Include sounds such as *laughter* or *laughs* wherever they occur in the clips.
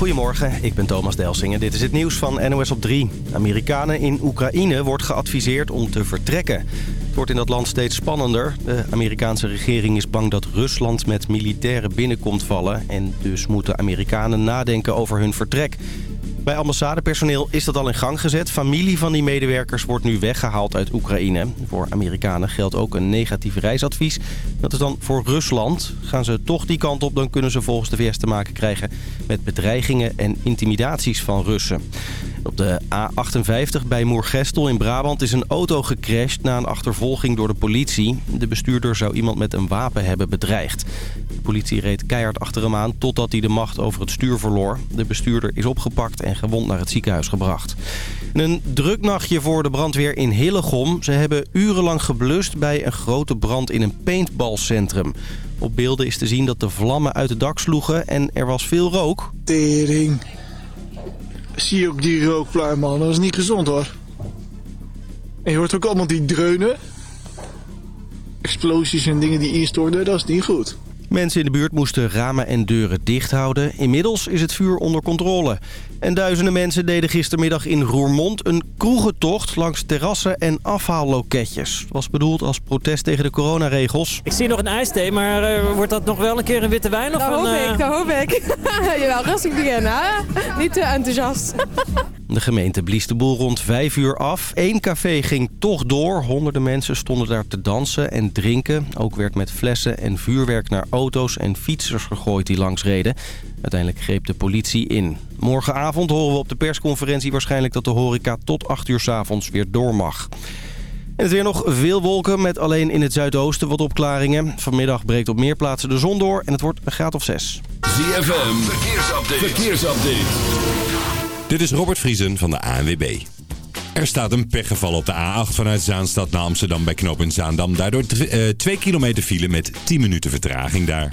Goedemorgen, ik ben Thomas Delsing en dit is het nieuws van NOS op 3. Amerikanen in Oekraïne wordt geadviseerd om te vertrekken. Het wordt in dat land steeds spannender. De Amerikaanse regering is bang dat Rusland met militairen binnenkomt vallen... en dus moeten Amerikanen nadenken over hun vertrek. Bij ambassadepersoneel is dat al in gang gezet. Familie van die medewerkers wordt nu weggehaald uit Oekraïne. Voor Amerikanen geldt ook een negatief reisadvies. Dat is dan voor Rusland. Gaan ze toch die kant op, dan kunnen ze volgens de VS te maken krijgen... met bedreigingen en intimidaties van Russen. Op de A58 bij Moergestel in Brabant is een auto gecrashed na een achtervolging door de politie. De bestuurder zou iemand met een wapen hebben bedreigd. De politie reed keihard achter hem aan totdat hij de macht over het stuur verloor. De bestuurder is opgepakt gewond naar het ziekenhuis gebracht. Een druk nachtje voor de brandweer in Hillegom. Ze hebben urenlang geblust bij een grote brand in een paintballcentrum. Op beelden is te zien dat de vlammen uit het dak sloegen en er was veel rook. Tering. Zie je ook die rookpluim, man. Dat is niet gezond, hoor. En je hoort ook allemaal die dreunen. Explosies en dingen die instorten, dat is niet goed. Mensen in de buurt moesten ramen en deuren dicht houden. Inmiddels is het vuur onder controle. En duizenden mensen deden gistermiddag in Roermond een kroegentocht langs terrassen en afhaalloketjes. Het was bedoeld als protest tegen de coronaregels. Ik zie nog een ijsthee, maar eh, wordt dat nog wel een keer een witte wijn? Of Dat hoop een, eh, ik, dat hoop ik. *laughs* Jawel, rustig beginnen, hè? Niet te enthousiast. *laughs* De gemeente blies de boel rond vijf uur af. Eén café ging toch door. Honderden mensen stonden daar te dansen en drinken. Ook werd met flessen en vuurwerk naar auto's en fietsers gegooid die langs reden. Uiteindelijk greep de politie in. Morgenavond horen we op de persconferentie waarschijnlijk dat de horeca tot 8 uur 's avonds weer door mag. En het weer nog veel wolken met alleen in het zuidoosten wat opklaringen. Vanmiddag breekt op meer plaatsen de zon door en het wordt een graad of 6. ZFM, verkeersupdate. verkeersupdate. Dit is Robert Vriesen van de ANWB. Er staat een pechgeval op de A8 vanuit Zaanstad naar Amsterdam bij knooppunt Zaandam. Daardoor 2 kilometer file met 10 minuten vertraging daar.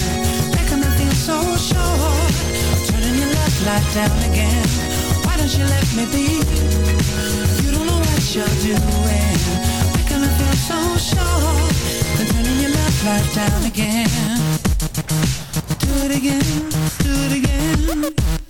So sure. Turning your left light down again. Why don't you let me be? You don't know what you're doing. Making me feel so sure. Then turning your left light down again. Do it again, do it again.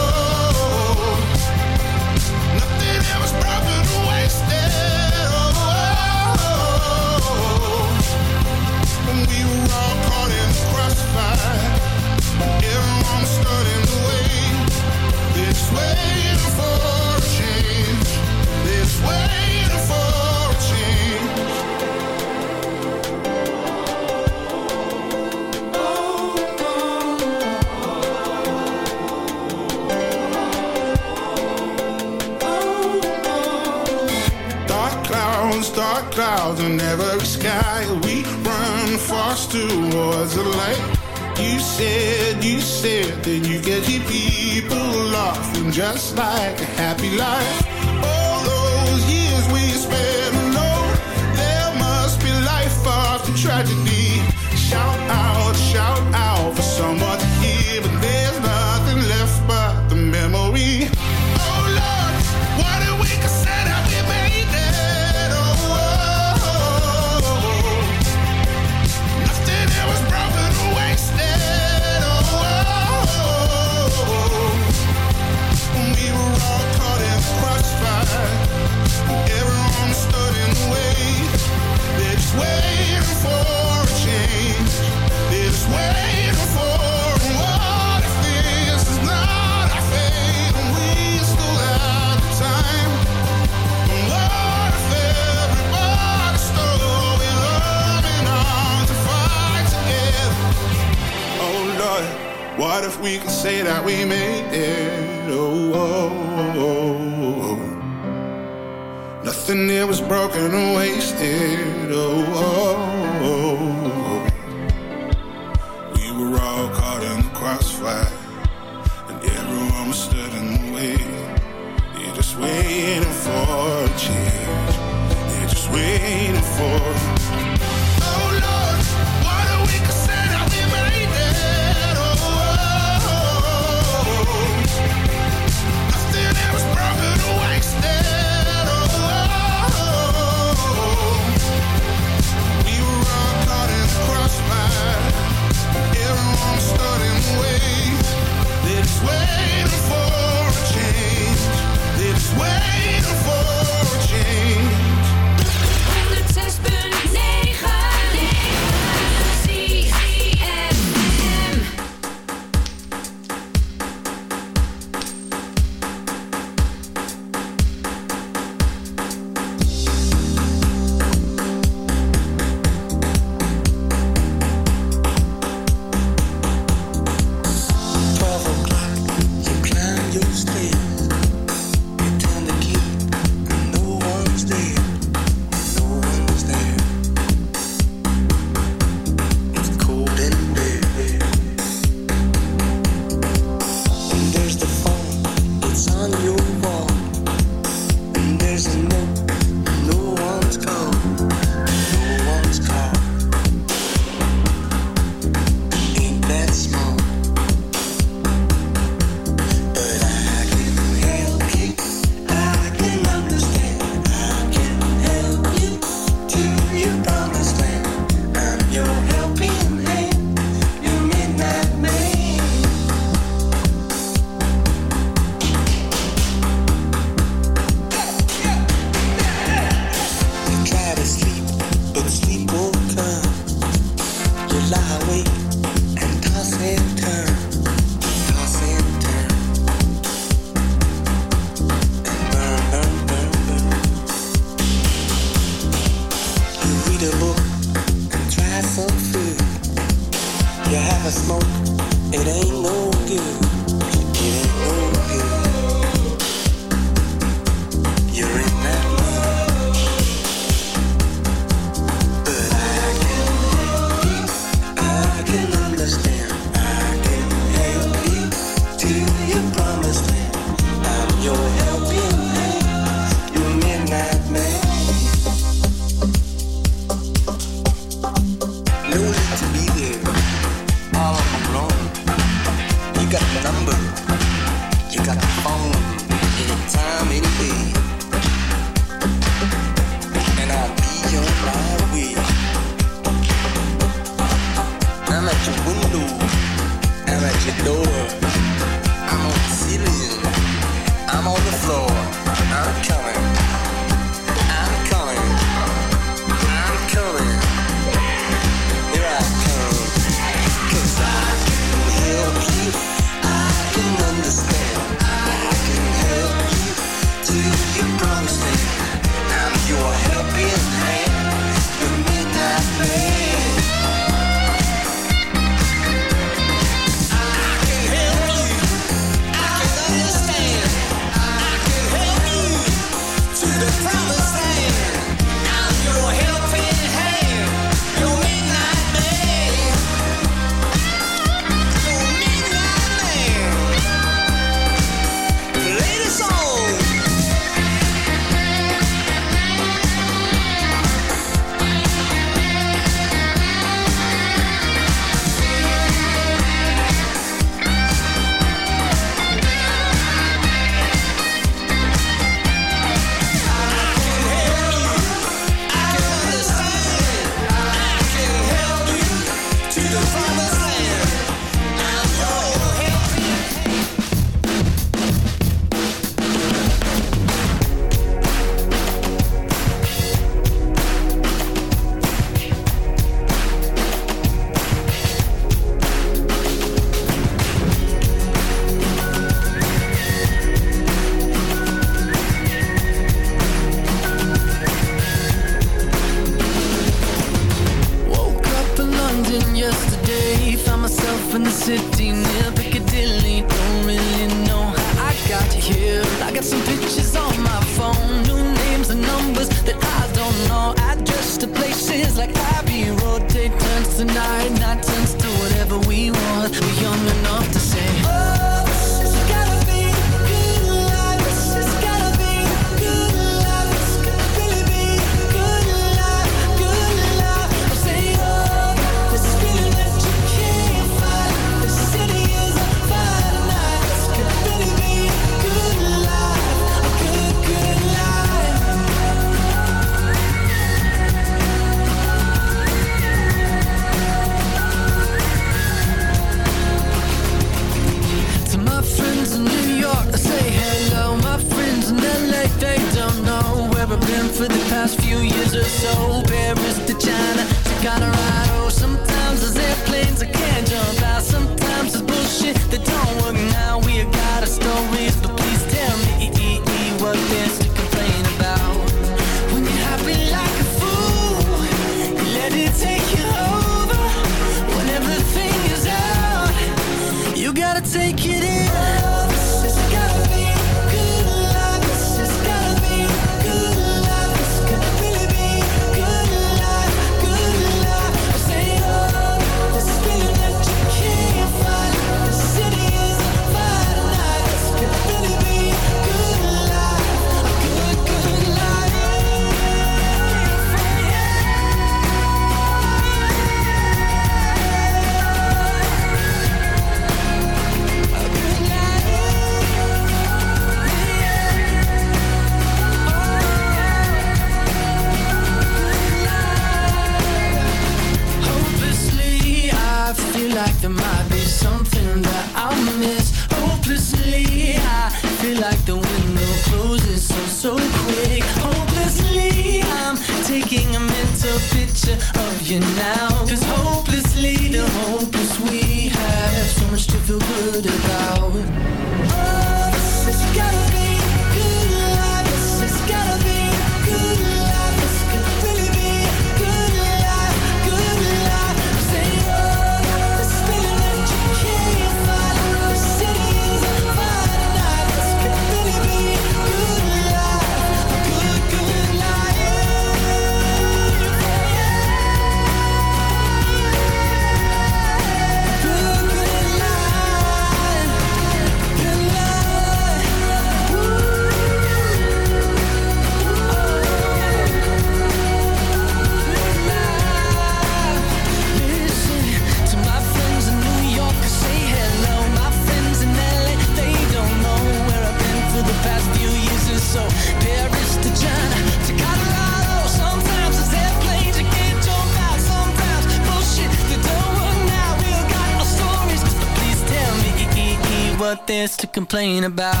Complain about.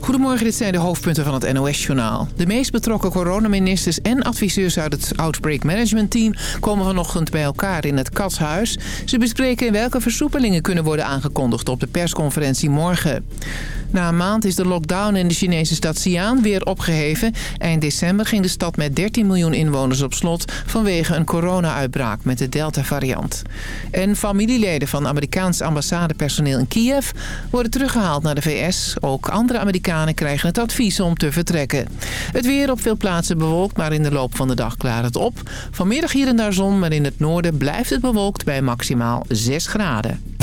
Goedemorgen, dit zijn de hoofdpunten van het NOS-journaal. De meest betrokken coronaministers en adviseurs uit het Outbreak Management Team... komen vanochtend bij elkaar in het Katshuis. Ze bespreken welke versoepelingen kunnen worden aangekondigd op de persconferentie morgen. Na een maand is de lockdown in de Chinese stad Xi'an weer opgeheven. Eind december ging de stad met 13 miljoen inwoners op slot... vanwege een corona-uitbraak met de Delta-variant. En familieleden van Amerikaans ambassadepersoneel in Kiev... worden teruggehaald naar de VS. Ook andere Krijgen het advies om te vertrekken. Het weer op veel plaatsen bewolkt, maar in de loop van de dag klaart het op. Vanmiddag hier en daar zon, maar in het noorden blijft het bewolkt bij maximaal 6 graden.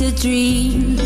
A dream.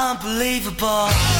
Unbelievable.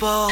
people.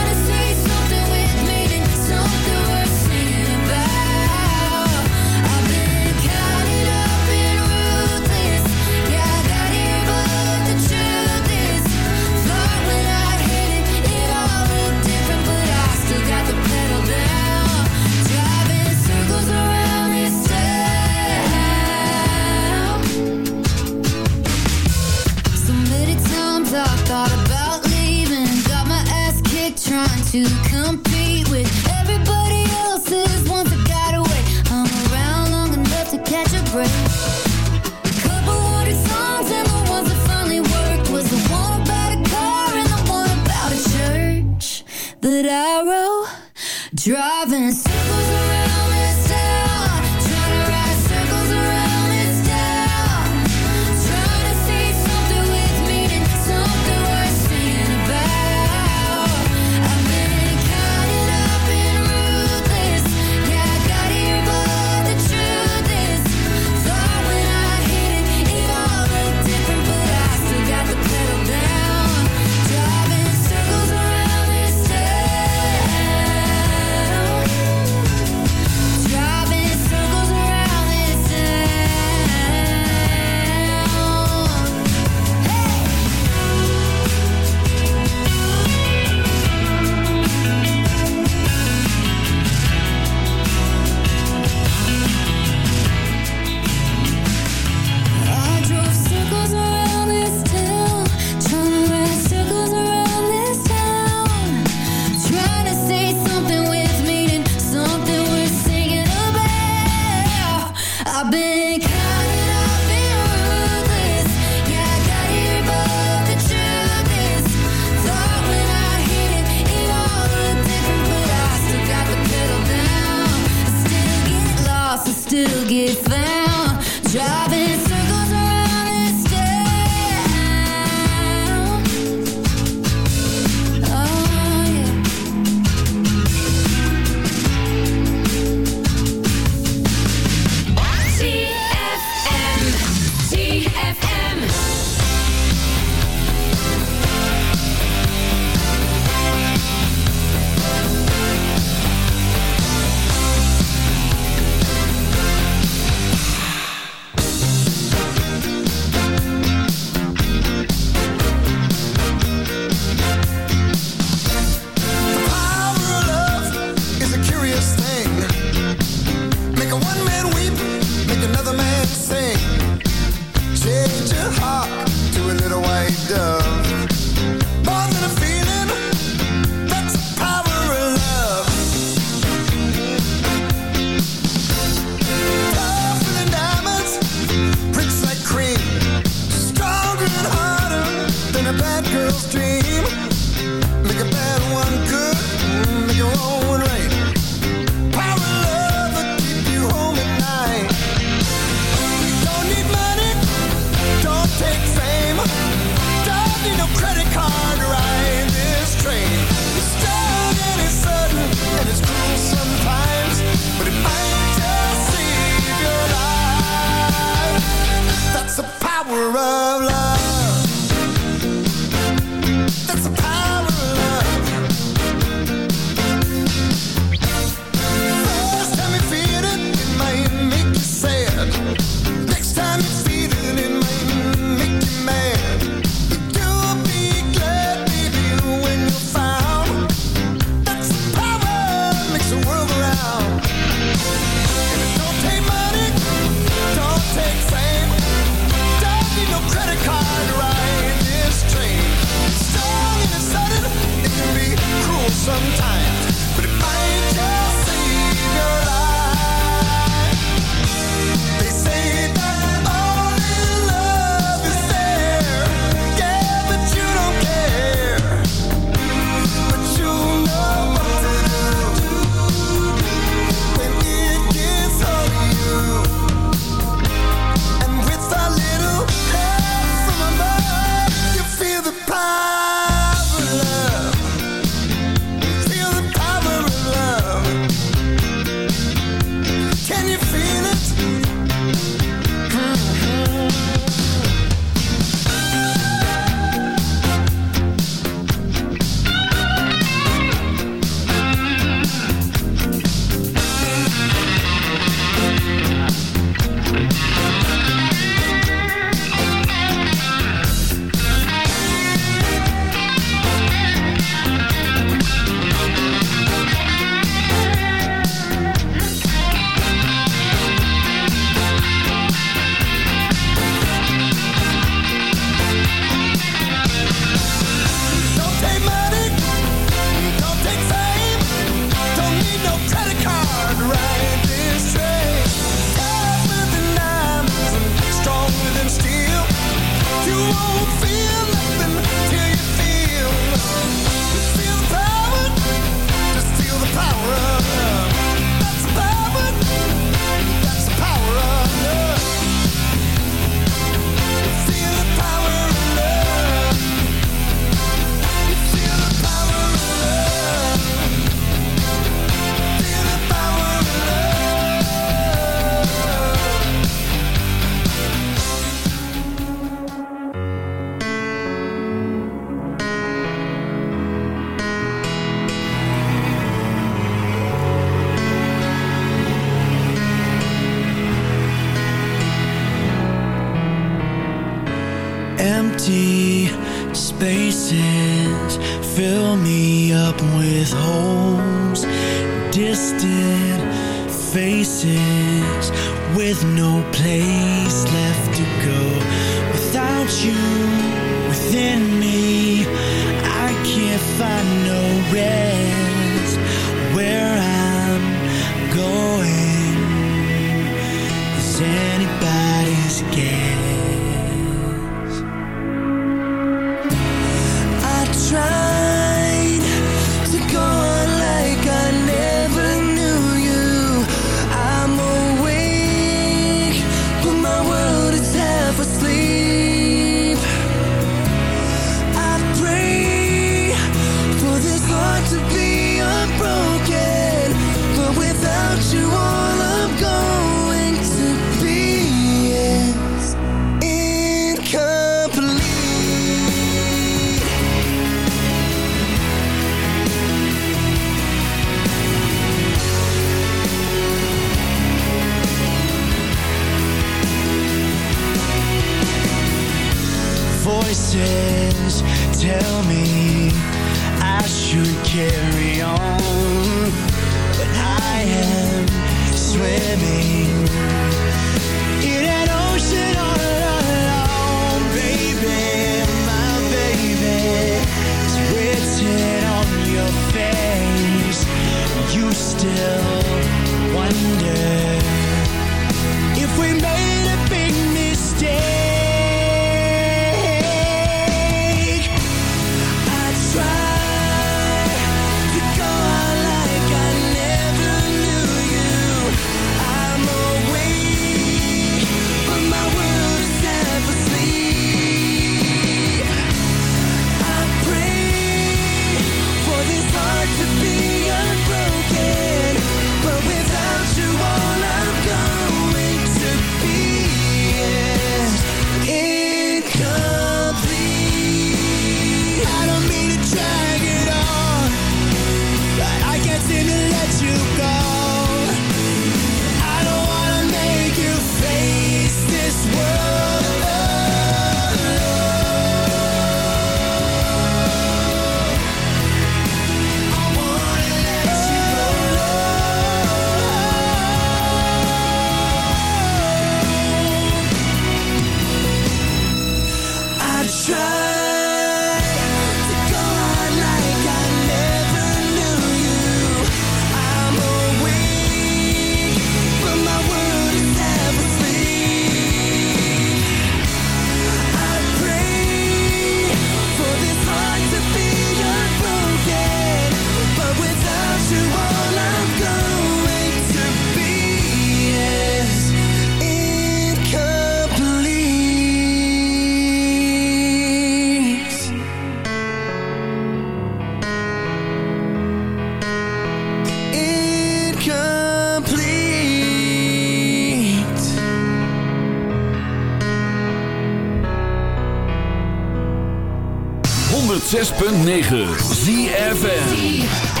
106.9 ZFN